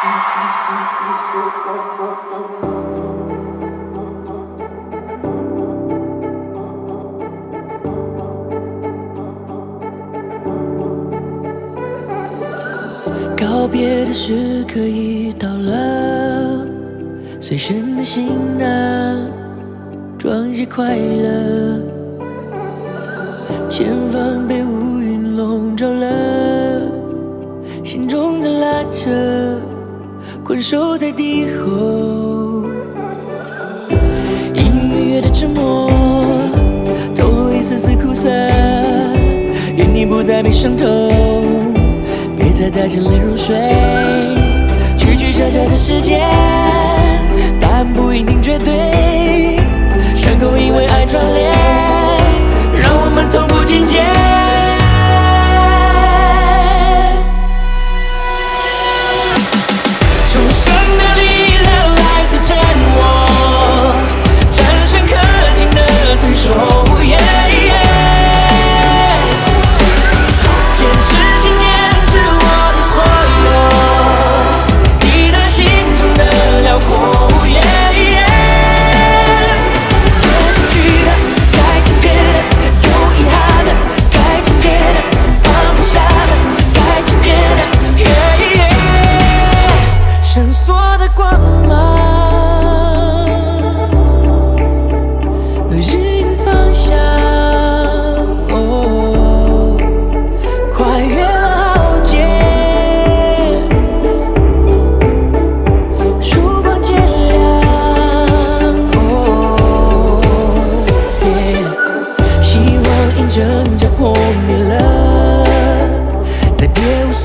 告别的时刻已到了，随身的行囊装些快乐，前方被乌云笼罩了，心中的拉扯。困守在敌后，隐隐约约的沉默透露一丝丝苦涩，愿你不再被伤透。别再带着泪入睡，曲曲折折的时间，答案不一定绝对。伤口因为爱串联，让我们同步进阶。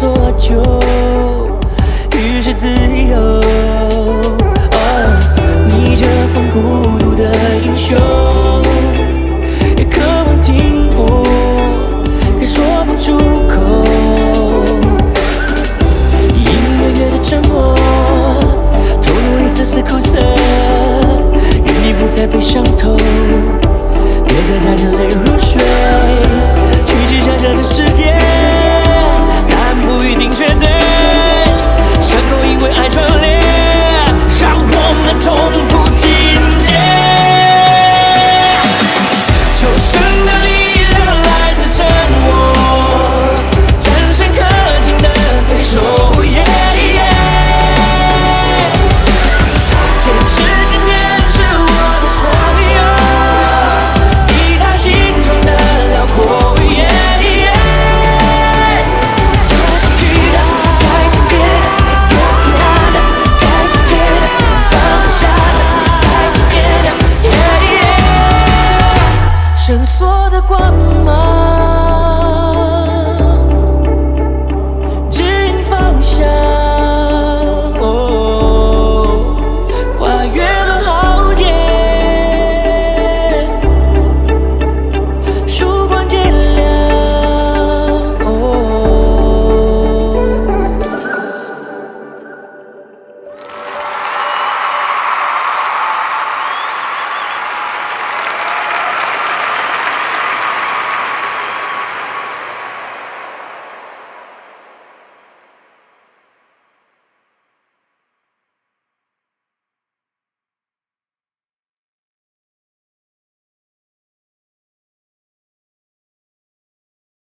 多久于是自由。你这风孤独的英雄。